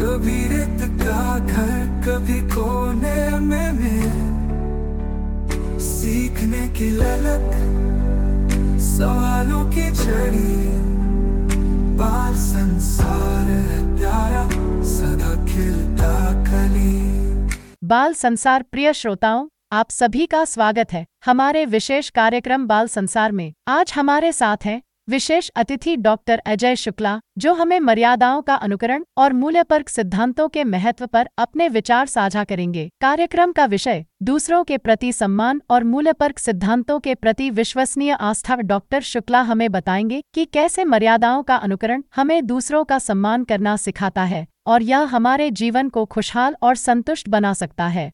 कभी रेत का घर, कभी कोने में मेल। सीखने की ललक, सवालों की झड़ी। बाल संसार प्यारा, सदा खिलता कली। बाल संसार, प्रिय श्रोताओं, आप सभी का स्वागत है हमारे विशेष कार्यक्रम बाल संसार में। आज हमारे साथ हैं विशेष अतिथि डॉक्टर अजय शुक्ला, जो हमें मर्यादाओं का अनुकरण और मूल्यपर्क सिद्धांतों के महत्व पर अपने विचार साझा करेंगे। कार्यक्रम का विषय, दूसरों के प्रति सम्मान और मूल्यपर्क सिद्धांतों के प्रति विश्वसनीय आस्था डॉक्टर शुक्ला हमें बताएँगे कि कैसे मर्यादाओं का अनुकरण हमें दूसरों का सम्मान करना सिखाता है और यह हमारे जीवन को खुशहाल और संतुष्ट बना सकता है।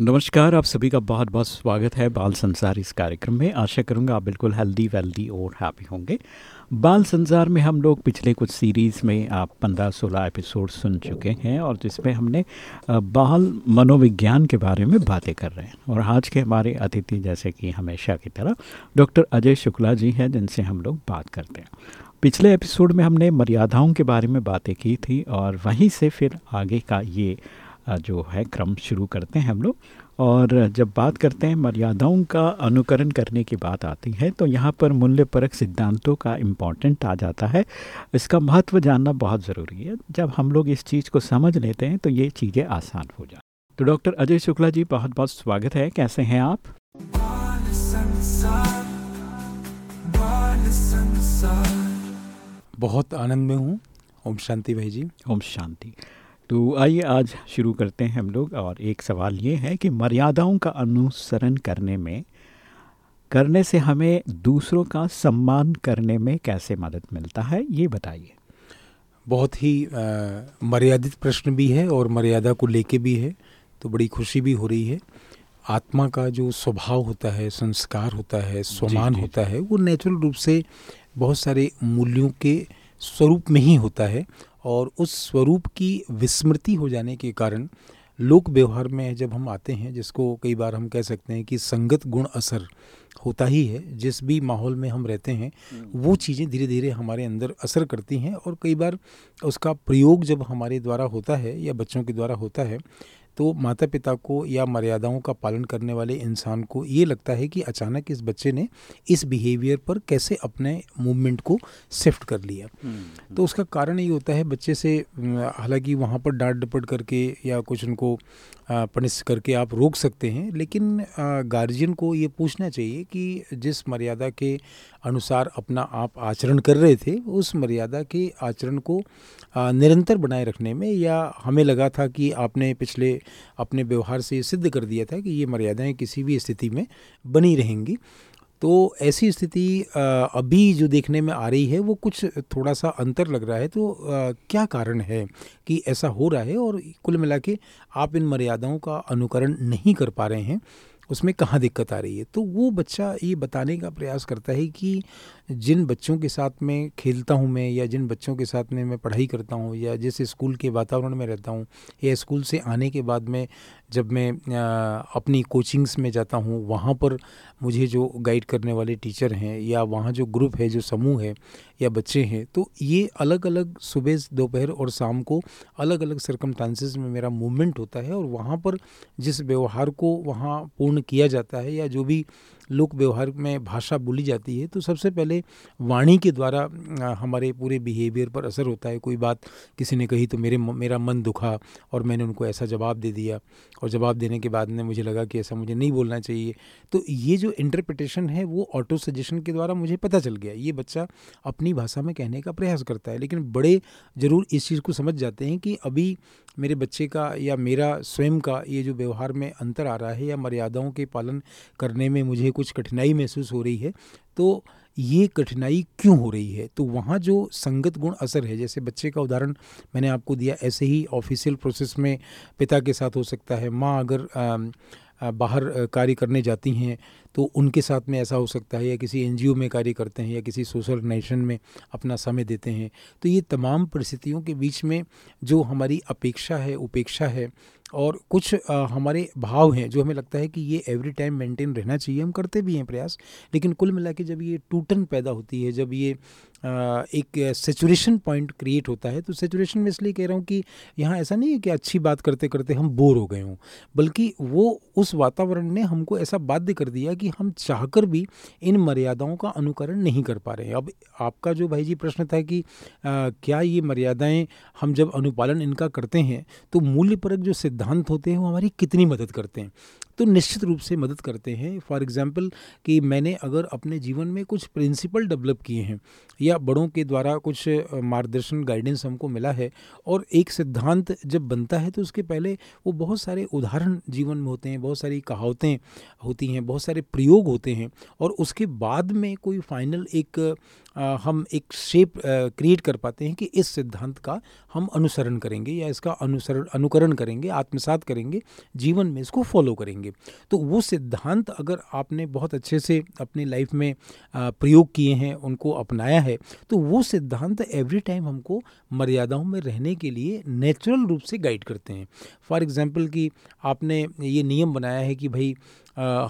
नमस्कार, आप सभी का बहुत बहुत स्वागत है बाल संसार इस कार्यक्रम में। आशा करूँगा आप बिल्कुल हेल्दी वेल्दी और हैप्पी होंगे। बाल संसार में हम लोग पिछले कुछ सीरीज़ में आप पंद्रह सोलह एपिसोड सुन चुके हैं और जिसमें हमने बाल मनोविज्ञान के बारे में बातें कर रहे हैं। और आज के हमारे अतिथि जैसे कि हमेशा की तरह डॉक्टर अजय शुक्ला जी हैं, जिनसे हम लोग बात करते हैं। पिछले एपिसोड में हमने मर्यादाओं के बारे में बातें की थी और वहीं से फिर आगे का ये जो है क्रम शुरू करते हैं हम लोग। और जब बात करते हैं मर्यादाओं का अनुकरण करने की बात आती है तो यहाँ पर मूल्य परक सिद्धांतों का इम्पोर्टेंट आ जाता है। इसका महत्व जानना बहुत ज़रूरी है। जब हम लोग इस चीज़ को समझ लेते हैं तो ये चीज़ें आसान हो जाती तो डॉक्टर अजय शुक्ला जी बहुत बहुत स्वागत है। कैसे हैं आप? बाल संसार बाल संसार। बहुत आनंद में हूँ। ओम शांति भाई जी। ओम शांति। तो आइए आज शुरू करते हैं हम लोग और एक सवाल ये है कि मर्यादाओं का अनुसरण करने में करने से हमें दूसरों का सम्मान करने में कैसे मदद मिलता है ये बताइए। बहुत ही अ, मर्यादित प्रश्न भी है और मर्यादा को लेके भी है तो बड़ी खुशी भी हो रही है। आत्मा का जो स्वभाव होता है संस्कार होता है स्वमान जी, होता है वो नेचुरल रूप से बहुत सारे मूल्यों के स्वरूप में ही होता है। और उस स्वरूप की विस्मृति हो जाने के कारण लोक व्यवहार में जब हम आते हैं जिसको कई बार हम कह सकते हैं कि संगत गुण असर होता ही है जिस भी माहौल में हम रहते हैं वो चीज़ें धीरे धीरे हमारे अंदर असर करती हैं और कई बार उसका प्रयोग जब हमारे द्वारा होता है या बच्चों के द्वारा होता है तो माता पिता को या मर्यादाओं का पालन करने वाले इंसान को ये लगता है कि अचानक इस बच्चे ने इस बिहेवियर पर कैसे अपने मूवमेंट को शिफ्ट कर लिया। तो उसका कारण ये होता है बच्चे से हालाँकि वहाँ पर डांट डपट करके या कुछ उनको पनिश करके आप रोक सकते हैं, लेकिन गार्जियन को ये पूछना चाहिए कि जिस मर्यादा के अनुसार अपना आप आचरण कर रहे थे, उस मर्यादा के आचरण को निरंतर बनाए रखने में या हमें लगा था कि आपने पिछले, अपने व्यवहार से सिद्ध कर दिया था कि ये मर्यादाएँ किसी भी स्थिति में बनी रहेंगी? तो ऐसी स्थिति अभी जो देखने में आ रही है, वो कुछ थोड़ा सा अंतर लग रहा है। तो क्या कारण है कि ऐसा हो रहा है और कुल मिला के आप इन मर्यादाओं का अनुकरण नहीं कर पा रहे हैं? उसमें कहाँ दिक्कत आ रही है? तो वो बच्चा ये बताने का प्रयास करता है कि जिन बच्चों के साथ में खेलता हूँ मैं या जिन बच्चों के साथ में मैं पढ़ाई करता हूँ या जिस स्कूल के वातावरण में रहता हूँ या स्कूल से आने के बाद में जब मैं अपनी कोचिंग्स में जाता हूँ वहाँ पर मुझे जो गाइड करने वाले टीचर हैं या वहाँ जो ग्रुप है जो समूह है या बच्चे हैं तो ये अलग अलग सुबह दोपहर और शाम को अलग अलग सरकम में, में मेरा मूवमेंट होता है और वहाँ पर जिस व्यवहार को वहाँ पूर्ण किया जाता है या जो भी लोक व्यवहार में भाषा बोली जाती है तो सबसे पहले वाणी के द्वारा हमारे पूरे बिहेवियर पर असर होता है। कोई बात किसी ने कही तो मेरे मेरा मन दुखा और मैंने उनको ऐसा जवाब दे दिया और जवाब देने के बाद में मुझे लगा कि ऐसा मुझे नहीं बोलना चाहिए। तो ये जो इंटरप्रिटेशन है, वो ऑटो सजेशन के द्वारा मुझे पता चल गया। ये बच्चा अपनी भाषा में कहने का प्रयास करता है, लेकिन बड़े ज़रूर इस चीज़ को समझ जाते हैं कि अभी मेरे बच्चे का या मेरा स्वयं का ये जो व्यवहार में अंतर आ रहा है या मर्यादाओं के पालन करने में मुझे कुछ कठिनाई महसूस हो रही है तो ये कठिनाई क्यों हो रही है? तो वहाँ जो संगत गुण असर है, जैसे बच्चे का उदाहरण मैंने आपको दिया, ऐसे ही ऑफिशियल प्रोसेस में पिता के साथ हो सकता है। माँ अगर बाहर कार्य करने जाती हैं तो उनके साथ में ऐसा हो सकता है या किसी एनजीओ में कार्य करते हैं या किसी सोशल ऑर्गेनाइजेशन में अपना समय देते हैं। तो ये तमाम परिस्थितियों के बीच में जो हमारी अपेक्षा है, उपेक्षा है और कुछ आ, हमारे भाव हैं जो हमें लगता है कि ये एवरी टाइम मेंटेन रहना चाहिए हम करते भी हैं प्रयास। लेकिन कुल मिला के जब ये टूटन पैदा होती है जब ये आ, एक सेचुरेशन पॉइंट क्रिएट होता है तो सेचुरेशन में इसलिए कह रहा हूँ कि यहाँ ऐसा नहीं है कि अच्छी बात करते करते हम बोर हो गए हों बल्कि वो उस वातावरण ने हमको ऐसा बाध्य कर दिया कि हम चाहकर भी इन मर्यादाओं का अनुकरण नहीं कर पा रहे हैं। अब आपका जो भाई जी प्रश्न था कि आ, क्या ये मर्यादाएँ हम जब अनुपालन इनका करते हैं तो मूल्य परक जो सिद्धांत होते हैं, वो हमारी कितनी मदद करते हैं। तो निश्चित रूप से मदद करते हैं। फॉर एग्ज़ाम्पल कि मैंने अगर अपने जीवन में कुछ प्रिंसिपल डेवलप किए हैं, या बड़ों के द्वारा कुछ मार्गदर्शन गाइडेंस हमको मिला है, और एक सिद्धांत जब बनता है तो उसके पहले वो बहुत सारे उदाहरण जीवन में होते हैं, बहुत सारी कहावतें होती हैं, बहुत सारे प्रयोग होते हैं, और उसके बाद में कोई फाइनल एक हम एक शेप क्रिएट कर पाते हैं कि इस सिद्धांत का हम अनुसरण करेंगे या इसका अनुसरण अनुकरण करेंगे, आत्मसात करेंगे, जीवन में इसको फॉलो करेंगे। तो वो सिद्धांत अगर आपने बहुत अच्छे से अपनी लाइफ में प्रयोग किए हैं, उनको अपनाया है तो वो सिद्धांत एवरी टाइम हमको मर्यादाओं में रहने के लिए नेचुरल रूप से गाइड करते हैं। फॉर एग्ज़ाम्पल कि आपने ये नियम बनाया है कि भाई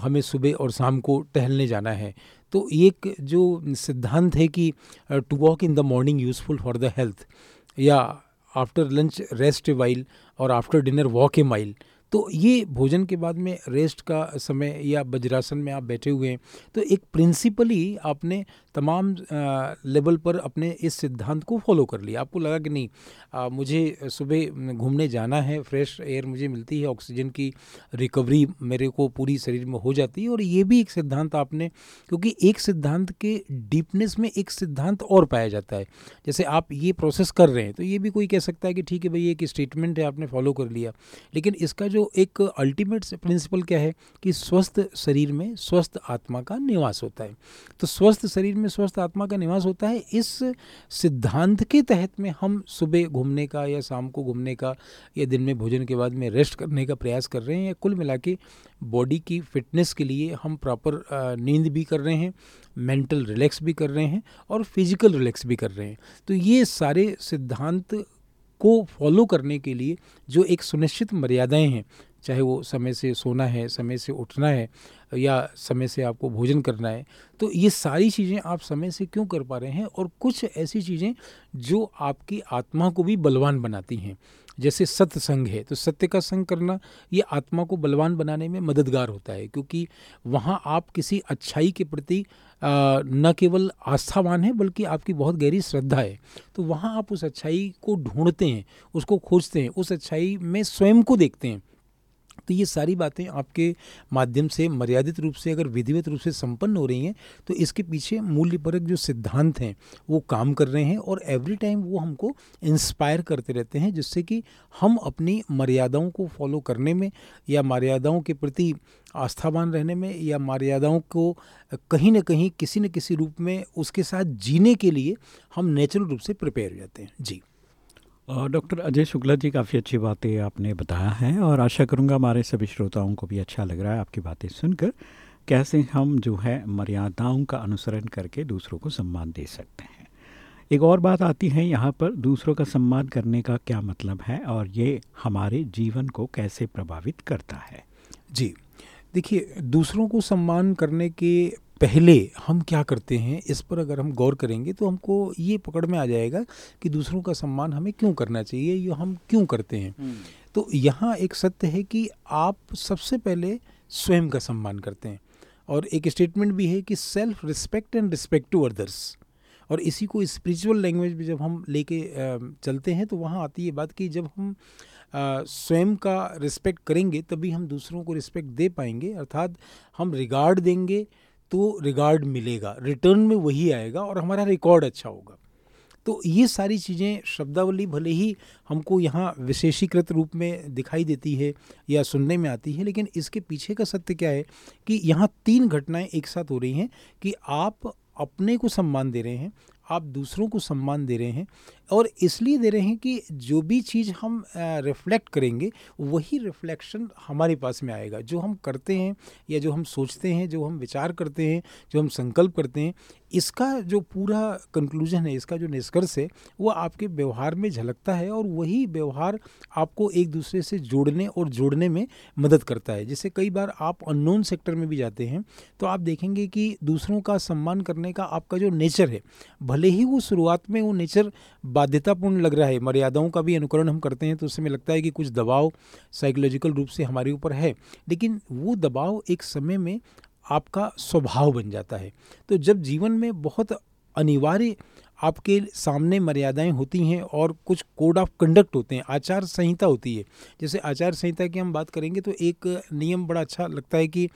हमें सुबह और शाम को टहलने जाना है। तो एक जो सिद्धांत है कि to walk in the morning useful for the health या after lunch rest a while और after dinner walk a mile तो ये भोजन के बाद में रेस्ट का समय या वज्रासन में आप बैठे हुए हैं तो एक प्रिंसिपली आपने तमाम लेवल पर अपने इस सिद्धांत को फॉलो कर लिया। आपको लगा कि नहीं आ, मुझे सुबह घूमने जाना है फ्रेश एयर मुझे मिलती है ऑक्सीजन की रिकवरी मेरे को पूरी शरीर में हो जाती है और ये भी एक सिद्धांत आपने क्योंकि एक सिद्धांत के डीपनेस में एक सिद्धांत और पाया जाता है। जैसे आप ये प्रोसेस कर रहे हैं तो ये भी कोई कह सकता है कि ठीक है भाई एक स्टेटमेंट है आपने फॉलो कर लिया। लेकिन इसका जो एक अल्टीमेट प्रिंसिपल क्या है कि स्वस्थ शरीर में स्वस्थ आत्मा का निवास होता है। तो स्वस्थ शरीर में स्वस्थ आत्मा का निवास होता है, इस सिद्धांत के तहत में हम सुबह घूमने का या शाम को घूमने का या दिन में भोजन के बाद में रेस्ट करने का प्रयास कर रहे हैं या कुल मिला के बॉडी की फिटनेस के लिए हम प्रॉपर नींद भी कर रहे हैं मेंटल रिलैक्स भी कर रहे हैं और फ़िज़िकल रिलैक्स भी कर रहे हैं। तो ये सारे सिद्धांत को फॉलो करने के लिए जो एक सुनिश्चित मर्यादाएँ हैं, चाहे वो समय से सोना है, समय से उठना है, या समय से आपको भोजन करना है तो ये सारी चीज़ें आप समय से क्यों कर पा रहे हैं? और कुछ ऐसी चीज़ें जो आपकी आत्मा को भी बलवान बनाती हैं। जैसे सत्संग है तो सत्य का संग करना ये आत्मा को बलवान बनाने में मददगार होता है, क्योंकि वहाँ आप किसी अच्छाई के प्रति न केवल आस्थावान है, बल्कि आपकी बहुत गहरी श्रद्धा है। तो वहाँ आप उस अच्छाई को ढूंढते हैं, उसको खोजते हैं, उस अच्छाई में स्वयं को देखते हैं। तो ये सारी बातें आपके माध्यम से मर्यादित रूप से, अगर विधिवत रूप से संपन्न हो रही हैं तो इसके पीछे मूल्यपरक जो सिद्धांत हैं, वो काम कर रहे हैं और एवरी टाइम वो हमको इंस्पायर करते रहते हैं, जिससे कि हम अपनी मर्यादाओं को फॉलो करने में या मर्यादाओं के प्रति आस्थावान रहने में या मर्यादाओं को कहीं ना कहीं, किसी न किसी रूप में उसके साथ जीने के लिए हम नेचुरल रूप से प्रिपेयर हो जाते हैं। जी। डॉक्टर अजय शुक्ला जी, काफ़ी अच्छी बातें आपने बताया है और आशा करूँगा हमारे सभी श्रोताओं को भी अच्छा लग रहा है आपकी बातें सुनकर, कैसे हम जो है मर्यादाओं का अनुसरण करके दूसरों को सम्मान दे सकते हैं। एक और बात आती है यहाँ पर, दूसरों का सम्मान करने का क्या मतलब है और ये हमारे जीवन को कैसे प्रभावित करता है? जी, देखिए, दूसरों को सम्मान करने के पहले हम क्या करते हैं इस पर अगर हम गौर करेंगे तो हमको ये पकड़ में आ जाएगा कि दूसरों का सम्मान हमें क्यों करना चाहिए ये हम क्यों करते हैं हम्म। तो यहाँ एक सत्य है कि आप सबसे पहले स्वयं का सम्मान करते हैं और एक स्टेटमेंट भी है कि self respect and respect to others और इसी को स्पिरिचुअल लैंग्वेज में जब हम लेके चलते हैं तो वहाँ आती है बात कि जब हम स्वयं का रिस्पेक्ट करेंगे तभी हम दूसरों को रिस्पेक्ट दे पाएँगे अर्थात हम रिगार्ड देंगे तो रिगार्ड मिलेगा। रिटर्न में वही आएगा और हमारा रिकॉर्ड अच्छा होगा। तो ये सारी चीज़ें शब्दावली भले ही हमको यहाँ विशेषीकृत रूप में दिखाई देती है या सुनने में आती है, लेकिन इसके पीछे का सत्य क्या है कि यहाँ तीन घटनाएँ एक साथ हो रही हैं कि आप अपने को सम्मान दे रहे हैं आप दूसरों को सम्मान दे रहे हैं और इसलिए दे रहे हैं कि जो भी चीज़ हम रिफ्लेक्ट करेंगे, वही रिफ्लेक्शन हमारे पास में आएगा। जो हम करते हैं या जो हम सोचते हैं, जो हम विचार करते हैं, जो हम संकल्प करते हैं इसका जो पूरा कंक्लूजन है, इसका जो निष्कर्ष है, वो आपके व्यवहार में झलकता है और वही व्यवहार आपको एक दूसरे से जोड़ने और जोड़ने में मदद करता है। जैसे कई बार आप अननोन सेक्टर में भी जाते हैं तो आप देखेंगे कि दूसरों का सम्मान करने का आपका जो नेचर है, भले ही वो शुरुआत में वो नेचर बाध्यतापूर्ण लग रहा है, मर्यादाओं का भी अनुकरण हम करते हैं तो उसमें लगता है कि कुछ दबाव साइकोलॉजिकल रूप से हमारे ऊपर है। लेकिन वो दबाव एक समय में आपका स्वभाव बन जाता है। तो जब जीवन में बहुत अनिवार्य आपके सामने मर्यादाएँ होती हैं और कुछ कोड ऑफ़ कंडक्ट होते हैं, आचार संहिता होती है। जैसे आचार संहिता की हम बात करेंगे तो एक नियम बड़ा अच्छा लगता है कि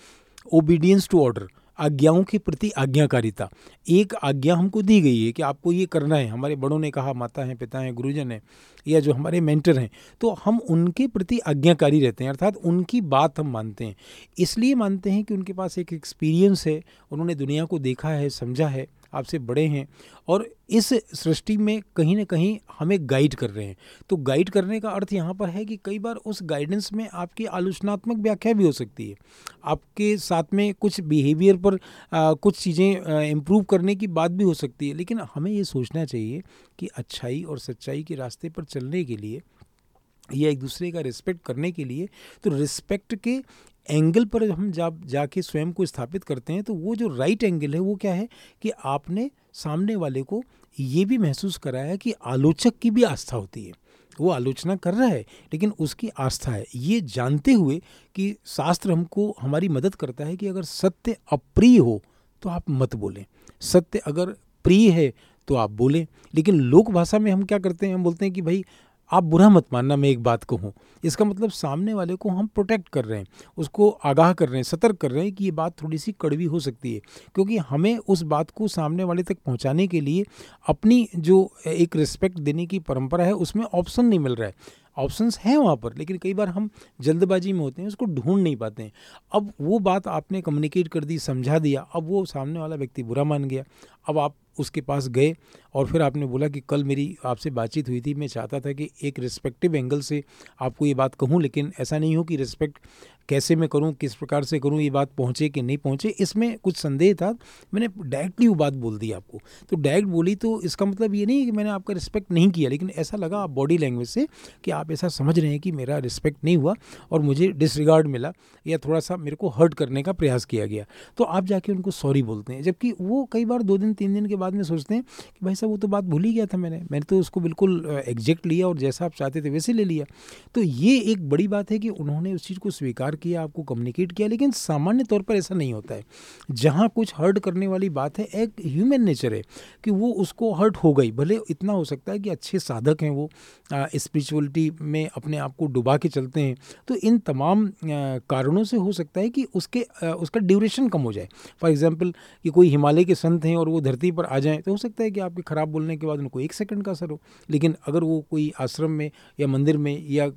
ओबीडियंस टू ऑर्डर आज्ञाओं के प्रति आज्ञाकारिता। एक आज्ञा हमको दी गई है कि आपको ये करना है। हमारे बड़ों ने कहा, माता हैं, पिता हैं, गुरुजन हैं, या जो हमारे मेंटर हैं तो हम उनके प्रति आज्ञाकारी रहते हैं, अर्थात उनकी बात हम मानते हैं। इसलिए मानते हैं कि उनके पास एक एक्सपीरियंस है, उन्होंने दुनिया को देखा है, समझा है। आपसे बड़े हैं और इस सृष्टि में कहीं ना कहीं हमें गाइड कर रहे हैं। तो गाइड करने का अर्थ यहाँ पर है कि कई बार उस गाइडेंस में आपकी आलोचनात्मक व्याख्या भी हो सकती है। आपके साथ में कुछ बिहेवियर पर आ, कुछ चीज़ें इम्प्रूव करने की बात भी हो सकती है। लेकिन हमें ये सोचना चाहिए कि अच्छाई और सच्चाई के रास्ते पर चलने के लिए या एक दूसरे का रिस्पेक्ट करने के लिए तो रिस्पेक्ट के एंगल पर हम जा, जाके स्वयं को स्थापित करते हैं तो वो जो राइट एंगल है, वो क्या है कि आपने सामने वाले को ये भी महसूस कराया कि आलोचक की भी आस्था होती है। वो आलोचना कर रहा है, लेकिन उसकी आस्था है। ये जानते हुए कि शास्त्र हमको, हमारी मदद करता है कि अगर सत्य अप्रिय हो तो आप मत बोलें। सत्य अगर प्रिय है तो आप बोलें। लेकिन लोक भाषा में हम क्या करते हैं? हम बोलते हैं कि भाई आप बुरा मत मानना, मैं एक बात कहूँ। इसका मतलब सामने वाले को हम प्रोटेक्ट कर रहे हैं, उसको आगाह कर रहे हैं, सतर्क कर रहे हैं कि ये बात थोड़ी सी कड़वी हो सकती है। क्योंकि हमें उस बात को सामने वाले तक पहुँचाने के लिए अपनी जो एक रिस्पेक्ट देने की परंपरा है, उसमें ऑप्शन नहीं मिल रहा है। ऑप्शंस हैं वहाँ पर, लेकिन कई बार हम जल्दबाजी में होते हैं, उसको ढूंढ नहीं पाते हैं। अब वो बात आपने कम्युनिकेट कर दी, समझा दिया, अब वो सामने वाला व्यक्ति बुरा मान गया, अब आप उसके पास गए और फिर आपने बोला कि कल मेरी आपसे बातचीत हुई थी, मैं चाहता था कि एक रिस्पेक्टिव एंगल से आपको ये बात कहूँ, लेकिन ऐसा नहीं हो कि रिस्पेक्ट कैसे मैं करूँ, किस प्रकार से करूँ, ये बात पहुँचे कि नहीं पहुँचे, इसमें कुछ संदेह था। मैंने डायरेक्टली वो बात बोल दी आपको। तो डायरेक्ट बोली तो इसका मतलब ये नहीं कि मैंने आपका रिस्पेक्ट नहीं किया, लेकिन ऐसा लगा आप बॉडी लैंग्वेज से कि आप ऐसा समझ रहे हैं कि मेरा रिस्पेक्ट नहीं हुआ और मुझे डिसरिगार्ड मिला या थोड़ा सा मेरे को हर्ट करने का प्रयास किया गया। तो आप जाके उनको सॉरी बोलते हैं, जबकि वो कई बार दो दिन, तीन दिन के बाद में सोचते हैं कि भाई साहब वो तो बात भूल ही गया था मैंने। मैंने तो उसको बिल्कुल एग्जैक्ट लिया और जैसा आप चाहते थे वैसे ले लिया। तो ये एक बड़ी बात है कि उन्होंने उस चीज़ को स्वीकार किया, आपको कम्युनिकेट किया, लेकिन सामान्य तौर पर ऐसा नहीं होता है। जहाँ कुछ हर्ट करने वाली बात है, एक ह्यूमन नेचर है कि वो उसको हर्ट हो गई, भले इतना हो सकता है कि अच्छे साधक हैं वो स्पिरिचुअलिटी में अपने आप को डुबा के चलते हैं। तो इन तमाम कारणों से हो सकता है कि उसके उसका ड्यूरेशन कम हो जाए। फॉर एग्ज़ाम्पल कि कोई हिमालय के संत हैं और वो धरती पर आ जाएँ तो हो सकता है कि आपके ख़राब बोलने के बाद उनको एक सेकंड का असर हो। लेकिन अगर वो कोई आश्रम में या मंदिर में या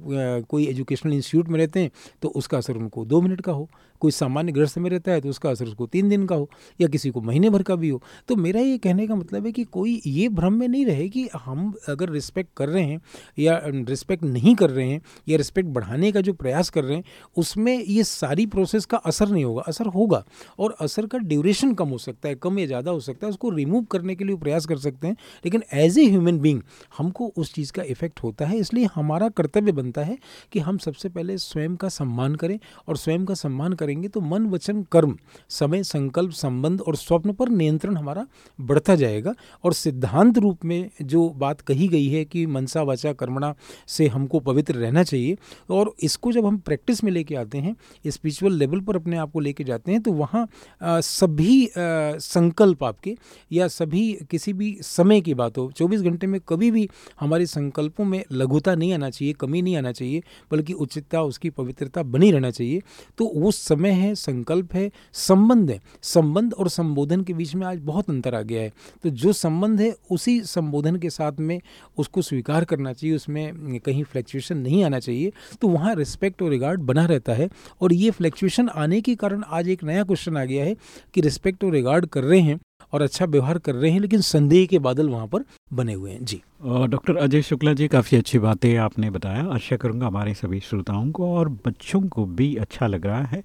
कोई एजुकेशनल इंस्टीट्यूट में रहते हैं तो उसका असर उनको दो मिनट का हो। कोई सामान्य गृहस्थ में रहता है तो उसका असर उसको तीन दिन का हो या किसी को महीने भर का भी हो। तो मेरा ये कहने का मतलब है कि कोई ये भ्रम में नहीं रहे कि हम अगर रिस्पेक्ट कर रहे हैं या रिस्पेक्ट नहीं कर रहे हैं या रिस्पेक्ट बढ़ाने का जो प्रयास कर रहे हैं, उसमें ये सारी प्रोसेस का असर नहीं होगा, असर होगा। और असर का ड्यूरेशन कम हो सकता है, कम या ज़्यादा हो सकता है, उसको रिमूव करने के लिए प्रयास कर सकते हैं। लेकिन एज ए ह्यूमन बींग हमको उस चीज़ का इफ़ेक्ट होता है, इसलिए हमारा कर्तव्य बनता है कि हम सबसे पहले स्वयं का सम्मान करें और स्वयं का सम्मान करें करेंगे तो मन, वचन, कर्म, समय, संकल्प, संबंध और स्वप्न पर नियंत्रण हमारा बढ़ता जाएगा। और सिद्धांत रूप में जो बात कही गई है कि मनसा, वाचा, कर्मणा से हमको पवित्र रहना चाहिए और इसको जब हम प्रैक्टिस में लेके आते हैं, स्पिरिचुअल लेवल पर अपने आप को लेके जाते हैं तो वहाँ सभी संकल्प आपके या सभी किसी भी समय की बात हो, चौबीस घंटे में कभी भी हमारे संकल्पों में लघुता नहीं आना चाहिए, कमी नहीं आना चाहिए, बल्कि उचितता, उसकी पवित्रता बनी रहना चाहिए तो उस समय है, संकल्प है, संबंध है। संबंध और संबोधन के बीच में आज बहुत अंतर आ गया है। तो जो संबंध है, उसी संबोधन के साथ में उसको स्वीकार करना चाहिए, उसमें कहीं फ्लैक्चुएशन नहीं आना चाहिए। तो वहाँ रिस्पेक्ट और रिगार्ड बना रहता है और ये फ्लैक्चुएशन आने के कारण आज एक नया क्वेश्चन आ गया है कि रिस्पेक्ट और रिगार्ड कर रहे हैं और अच्छा व्यवहार कर रहे हैं, लेकिन संदेह के बादल वहाँ पर बने हुए हैं। जी। डॉक्टर अजय शुक्ला जी, काफ़ी अच्छी बातें आपने बताया। आशा करूँगा हमारे सभी श्रोताओं को और बच्चों को भी अच्छा लग रहा है।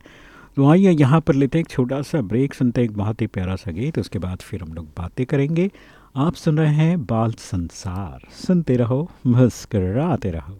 तो आइए यहाँ पर लेते हैं एक छोटा सा ब्रेक, सुनते हैं एक बहुत ही प्यारा सा गीत, उसके बाद फिर हम लोग बातें करेंगे। आप सुन रहे हैं बाल संसार। सुनते रहो, मुस्कराते रहो।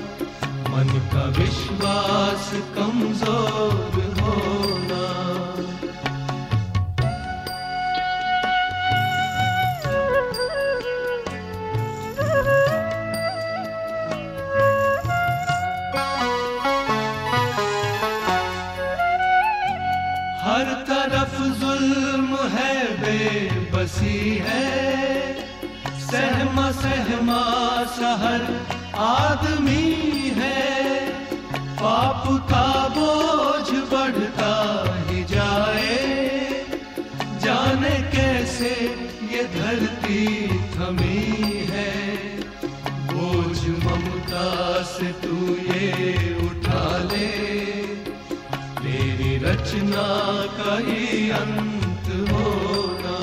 विश्वास कमज़ोर होना। हर तरफ़ जुल्म है बेबसी है। सहमा सहमा शहर आदमी है। पाप का बोझ बढ़ता ही जाए। जाने कैसे ये धरती थमी है। बोझ ममता से तू ये उठा ले। तेरी रचना का ही अंत होना।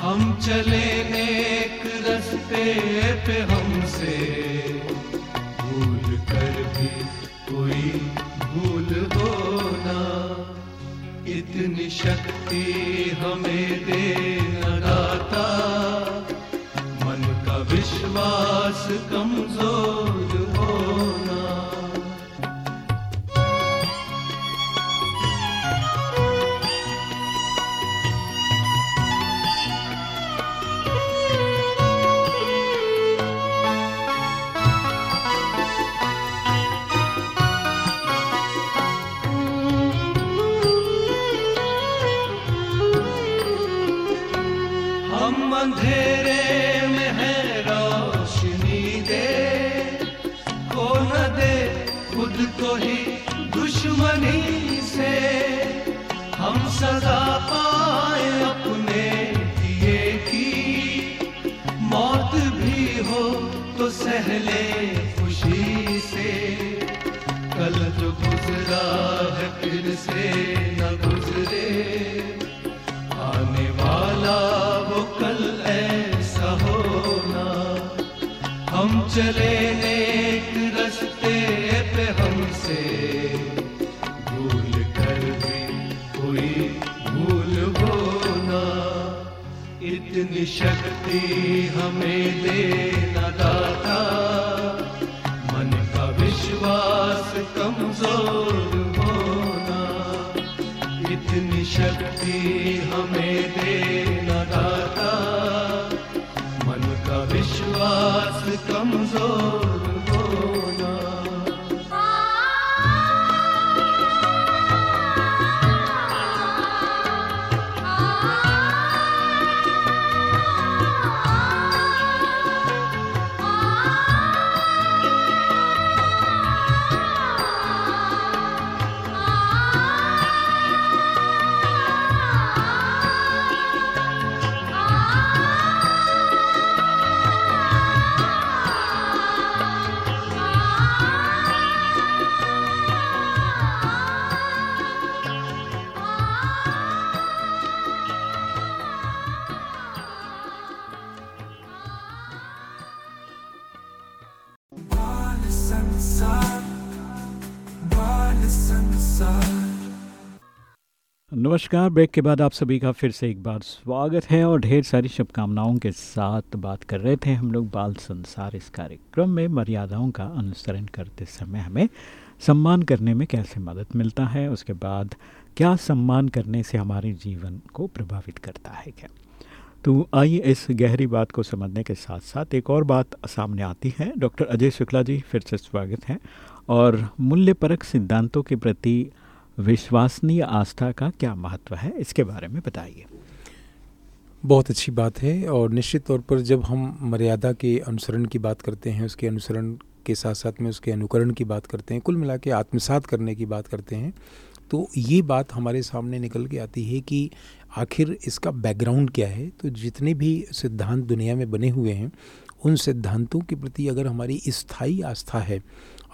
हम चले नेक रस्ते पे हमसे। विश्वास कमज़ोर। चले नेक रस्ते पे हमसे। भूल कर भी कोई भूल होना। इतनी शक्ति हमें दे न दाता। मन का विश्वास कमज़ोर होना। इतनी शक्ति हमें दे नमस्कार, ब्रेक के बाद आप सभी का फिर से एक बार स्वागत है और ढेर सारी शुभकामनाओं के साथ बात कर रहे थे हम लोग बाल संसार इस कार्यक्रम में मर्यादाओं का अनुसरण करते समय हमें सम्मान करने में कैसे मदद मिलता है, उसके बाद क्या सम्मान करने से हमारे जीवन को प्रभावित करता है क्या? तो आइए इस गहरी बात को समझने के साथ साथ एक और बात सामने आती है। डॉक्टर अजय शुक्ला जी, फिर से स्वागत हैं। और मूल्य परक सिद्धांतों के प्रति विश्वसनीय आस्था का क्या महत्व है, इसके बारे में बताइए। बहुत अच्छी बात है और निश्चित तौर पर जब हम मर्यादा के अनुसरण की बात करते हैं, उसके अनुसरण के साथ साथ में उसके अनुकरण की बात करते हैं, कुल मिला के आत्मसात करने की बात करते हैं तो ये बात हमारे सामने निकल के आती है कि आखिर इसका बैकग्राउंड क्या है? तो जितने भी सिद्धांत दुनिया में बने हुए हैं, उन सिद्धांतों के प्रति अगर हमारी स्थायी आस्था है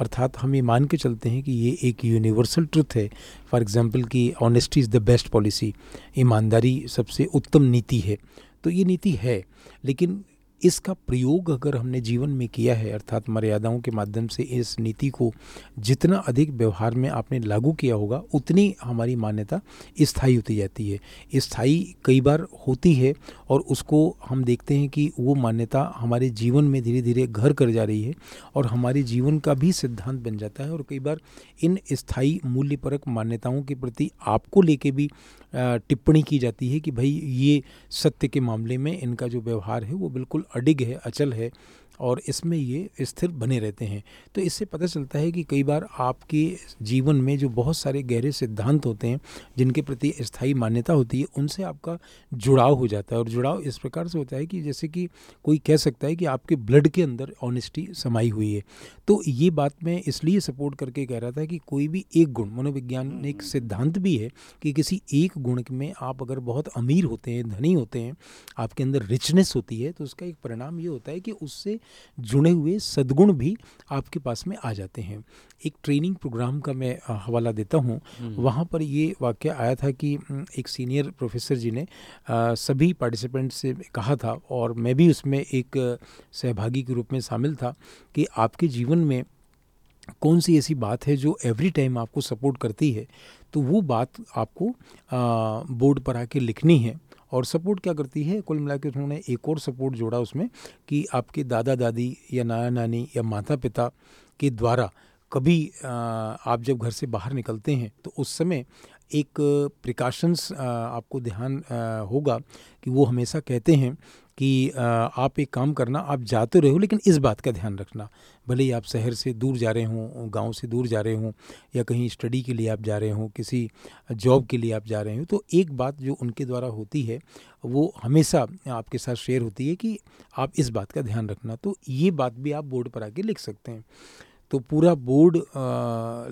अर्थात हम ये मान के चलते हैं कि ये एक यूनिवर्सल ट्रुथ है। फॉर एग्ज़ाम्पल कि honesty is the best policy ईमानदारी सबसे उत्तम नीति है। तो ये नीति है, लेकिन इसका प्रयोग अगर हमने जीवन में किया है, अर्थात मर्यादाओं के माध्यम से इस नीति को जितना अधिक व्यवहार में आपने लागू किया होगा, उतनी हमारी मान्यता स्थायी होती जाती है। स्थायी कई बार होती है और उसको हम देखते हैं कि वो मान्यता हमारे जीवन में धीरे धीरे घर कर जा रही है और हमारे जीवन का भी सिद्धांत बन जाता है और कई बार इन स्थायी मूल्यपरक मान्यताओं के प्रति आपको लेके भी टिप्पणी की जाती है कि भाई ये सत्य के मामले में इनका जो व्यवहार है वो बिल्कुल अडिग है अचल है। और इसमें ये स्थिर बने रहते हैं। तो इससे पता चलता है कि कई बार आपके जीवन में जो बहुत सारे गहरे सिद्धांत होते हैं जिनके प्रति स्थायी मान्यता होती है उनसे आपका जुड़ाव हो जाता है। और जुड़ाव इस प्रकार से होता है कि जैसे कि कोई कह सकता है कि आपके ब्लड के अंदर ऑनेस्टी समाई हुई है। तो ये बात मैं इसलिए सपोर्ट करके कह रहा था कि कोई भी एक गुण मनोविज्ञान एक सिद्धांत भी है कि किसी एक गुण में आप अगर बहुत अमीर होते हैं धनी होते हैं आपके अंदर रिचनेस होती है तो उसका एक परिणाम ये होता है कि उससे जुड़े हुए सद्गुण भी आपके पास में आ जाते हैं। एक ट्रेनिंग प्रोग्राम का मैं हवाला देता हूँ। हम्म। वहाँ पर ये वाक्य आया था कि एक सीनियर प्रोफेसर जी ने सभी पार्टिसिपेंट से कहा था और मैं भी उसमें एक सहभागी के रूप में शामिल था कि आपके जीवन में कौन सी ऐसी बात है जो एवरी टाइम आपको सपोर्ट करती है तो वो बात आपको बोर्ड पर आके लिखनी है। और सपोर्ट क्या करती है? कुल मिला के उन्होंने एक और सपोर्ट जोड़ा उसमें कि आपके दादा दादी या नाना नानी या माता पिता के द्वारा कभी आप जब घर से बाहर निकलते हैं तो उस समय एक प्रिकॉशंस आपको ध्यान होगा कि वो हमेशा कहते हैं कि आप एक काम करना, आप जाते रहे, लेकिन इस बात का ध्यान रखना। भले ही आप शहर से दूर जा रहे हों, गाँव से दूर जा रहे हों, या कहीं स्टडी के लिए आप जा रहे हों, किसी जॉब के लिए आप जा रहे हों तो एक बात जो उनके द्वारा होती है, वो हमेशा आपके साथ शेयर होती है कि आप इस बात का ध्यान रखना। तो ये बात भी आप बोर्ड पर आके लिख सकते हैं। तो पूरा बोर्ड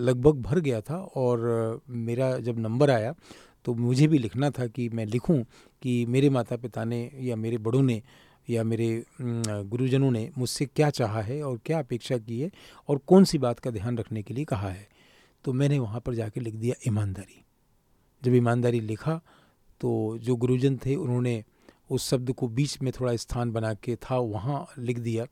लगभग भर गया था और मेरा जब नंबर आया तो मुझे भी लिखना था कि मैं लिखूं कि मेरे माता पिता ने या मेरे बड़ों ने या मेरे गुरुजनों ने मुझसे क्या चाहा है और क्या अपेक्षा की है और कौन सी बात का ध्यान रखने के लिए कहा है। तो मैंने वहाँ पर जाके लिख दिया ईमानदारी। जब ईमानदारी लिखा तो जो गुरुजन थे उन्होंने उस शब्द को बीच में थोड़ा स्थान बना के था, वहाँ लिख दिया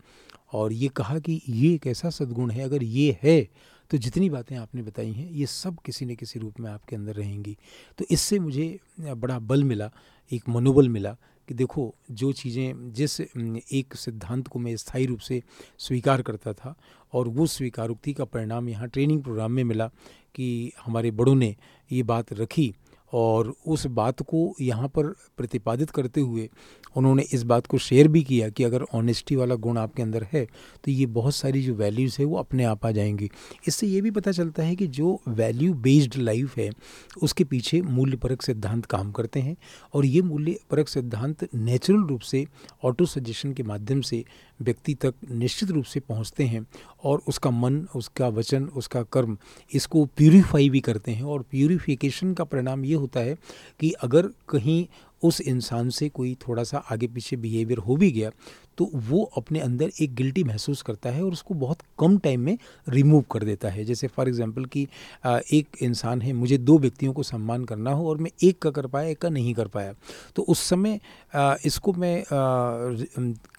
और ये कहा कि ये एक ऐसा सद्गुण है, अगर ये है तो जितनी बातें आपने बताई हैं, ये सब किसी न किसी रूप में आपके अंदर रहेंगी। तो इससे मुझे बड़ा बल मिला, एक मनोबल मिला कि देखो, जो चीज़ें, जिस एक सिद्धांत को मैं स्थायी रूप से स्वीकार करता था और वो स्वीकारोक्ति का परिणाम यहाँ ट्रेनिंग प्रोग्राम में मिला कि हमारे बड़ों ने ये बात रखी और उस बात को यहाँ पर प्रतिपादित करते हुए उन्होंने इस बात को शेयर भी किया कि अगर ऑनेस्टी वाला गुण आपके अंदर है तो ये बहुत सारी जो वैल्यूज़ है वो अपने आप आ जाएँगी। इससे ये भी पता चलता है कि जो वैल्यू बेस्ड लाइफ है, उसके पीछे मूल्य परक सिद्धांत काम करते हैं और ये मूल्य परक सिद्धांत नेचुरल रूप से ऑटो सजेशन के माध्यम से व्यक्ति तक निश्चित रूप से पहुँचते हैं और उसका मन, उसका वचन, उसका कर्म इसको प्यूरीफाई भी करते हैं। और प्यूरिफिकेशन का परिणाम ये होता है कि अगर कहीं उस इंसान से कोई थोड़ा सा आगे पीछे बिहेवियर हो भी गया तो वो अपने अंदर एक गिल्टी महसूस करता है और उसको बहुत कम टाइम में रिमूव कर देता है। जैसे फॉर एग्जांपल कि एक इंसान है, मुझे दो व्यक्तियों को सम्मान करना हो और मैं एक का कर पाया, एक का नहीं कर पाया। तो उस समय इसको मैं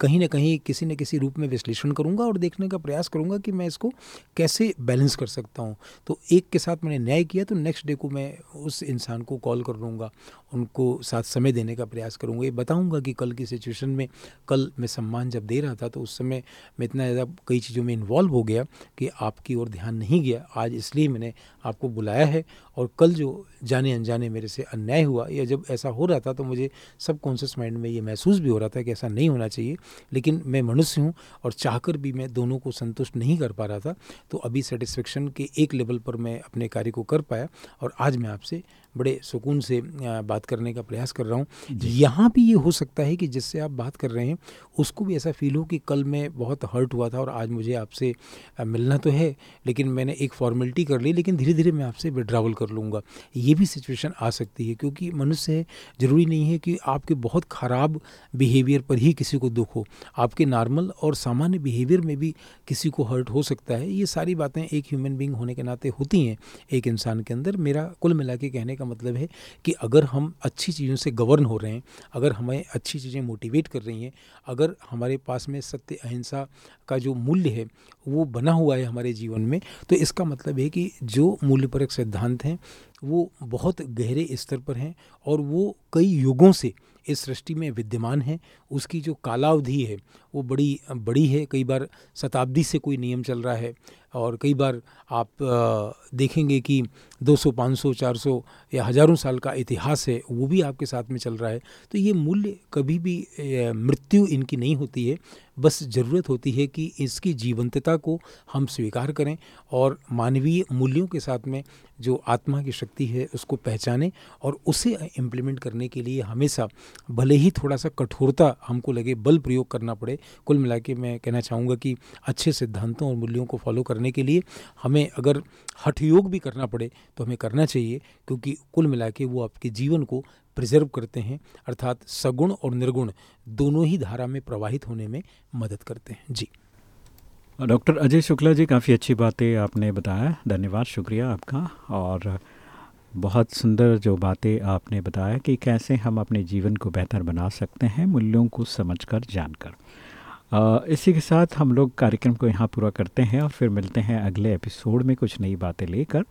कहीं ना कहीं किसी न किसी रूप में विश्लेषण करूँगा और देखने का प्रयास करूँगा कि मैं इसको कैसे बैलेंस कर सकता हूँ। तो एक के साथ मैंने न्याय किया तो नेक्स्ट डे को मैं उस इंसान को कॉल कर लूँगा, उनको साथ समय देने का प्रयास करूँगा। ये बताऊँगा कि कल की सिचुएशन में, कल मैं सम्मान जब दे रहा था तो उस समय मैं इतना ज़्यादा कई चीज़ों में इन्वॉल्व हो गया कि आपकी ओर ध्यान नहीं गया। आज इसलिए मैंने आपको बुलाया है और कल जो जाने अनजाने मेरे से अन्याय हुआ या जब ऐसा हो रहा था तो मुझे सब कॉन्शियस माइंड में ये महसूस भी हो रहा था कि ऐसा नहीं होना चाहिए। लेकिन मैं मनुष्य हूँ और चाहकर भी मैं दोनों को संतुष्ट नहीं कर पा रहा था तो अभी सेटिस्फेक्शन के एक लेवल पर मैं अपने कार्य को कर पाया और आज मैं आपसे बड़े सुकून से बात करने का प्रयास कर रहा हूँ। यहाँ भी ये हो सकता है कि जिससे आप बात कर रहे हैं उसको भी ऐसा फील हो कि कल मैं बहुत हर्ट हुआ था और आज मुझे आपसे मिलना तो है लेकिन मैंने एक फॉर्मेलिटी कर ली लेकिन धीरे धीरे मैं आपसे विड्रावल कर लूँगा। ये भी सिचुएशन आ सकती है क्योंकि मनुष्य ज़रूरी नहीं है कि आपके बहुत ख़राब बिहेवियर पर ही किसी को दुख हो। आपके नॉर्मल और सामान्य बिहेवियर में भी किसी को हर्ट हो सकता है। ये सारी बातें एक ह्यूमन बींग होने के नाते होती हैं एक इंसान के अंदर। मेरा कुल मिला के कहने का मतलब है कि अगर हम अच्छी चीज़ों से गवर्न हो रहे हैं, अगर हमें अच्छी चीज़ें मोटिवेट कर रही हैं, अगर हमारे पास में सत्य अहिंसा का जो मूल्य है, वो बना हुआ है हमारे जीवन में तो इसका मतलब है कि जो मूल्य परक सिद्धांत हैं, वो बहुत गहरे स्तर पर हैं और वो कई युगों से इस सृष्टि में विद्यमान है उसकी जो कालावधि है वो बड़ी बड़ी है। कई बार शताब्दी से कोई नियम चल रहा है और कई बार आप देखेंगे कि 200, 500, 400 या हज़ारों साल का इतिहास है वो भी आपके साथ में चल रहा है। तो ये मूल्य कभी भी मृत्यु इनकी नहीं होती है। बस ज़रूरत होती है कि इसकी जीवंतता को हम स्वीकार करें और मानवीय मूल्यों के साथ में जो आत्मा की शक्ति है उसको पहचानें और उसे इम्प्लीमेंट करने के लिए हमेशा भले ही थोड़ा सा कठोरता हमको लगे बल प्रयोग करना पड़े। कुल मिला के मैं कहना चाहूँगा कि अच्छे सिद्धांतों और मूल्यों को फॉलो करने के लिए हमें अगर हठ योग भी करना पड़े तो हमें करना चाहिए, क्योंकि कुल मिला के वो आपके जीवन को प्रिजर्व करते हैं, अर्थात सगुण और निर्गुण दोनों ही धारा में प्रवाहित होने में मदद करते हैं। जी। डॉक्टर अजय शुक्ला जी, काफ़ी अच्छी बातें आपने बताया। धन्यवाद, शुक्रिया आपका। और बहुत सुंदर जो बातें आपने बताया कि कैसे हम अपने जीवन को बेहतर बना सकते हैं, मूल्यों को समझकर, जानकर। इसी के साथ हम लोग कार्यक्रम को यहाँ पूरा करते हैं और फिर मिलते हैं अगले एपिसोड में कुछ नई बातें लेकर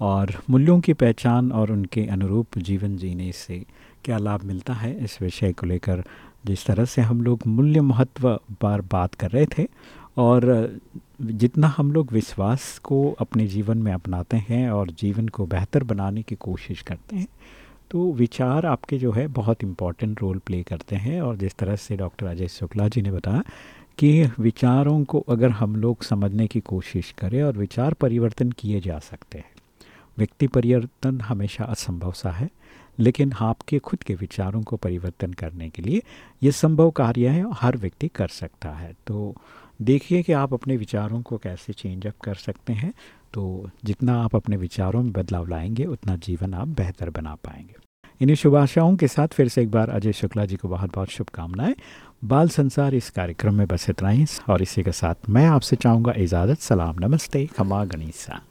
और मूल्यों की पहचान और उनके अनुरूप जीवन जीने से क्या लाभ मिलता है इस विषय को लेकर जिस तरह से हम लोग मूल्य महत्व पर बात कर रहे थे और जितना हम लोग विश्वास को अपने जीवन में अपनाते हैं और जीवन को बेहतर बनाने की कोशिश करते हैं तो विचार आपके जो है बहुत इंपॉर्टेंट रोल प्ले करते हैं। और जिस तरह से डॉक्टर अजय शुक्ला जी ने बताया कि विचारों को अगर हम लोग समझने की कोशिश करें और विचार परिवर्तन किए जा सकते हैं, व्यक्ति परिवर्तन हमेशा असंभव सा है, लेकिन आपके खुद के विचारों को परिवर्तन करने के लिए ये संभव कार्य है हर व्यक्ति कर सकता है। तो देखिए कि आप अपने विचारों को कैसे चेंज अप कर सकते हैं। तो जितना आप अपने विचारों में बदलाव लाएँगे, उतना जीवन आप बेहतर बना पाएँगे। इन्हीं शुभ आशाओं के साथ फिर से एक बार अजय शुक्ला जी को बहुत बहुत शुभकामनाएँ। बाल संसार इस कार्यक्रम में बस इतना ही और इसी के साथ मैं आपसे चाहूँगा इजाज़त, सलाम, नमस्ते, खमा गणिसा।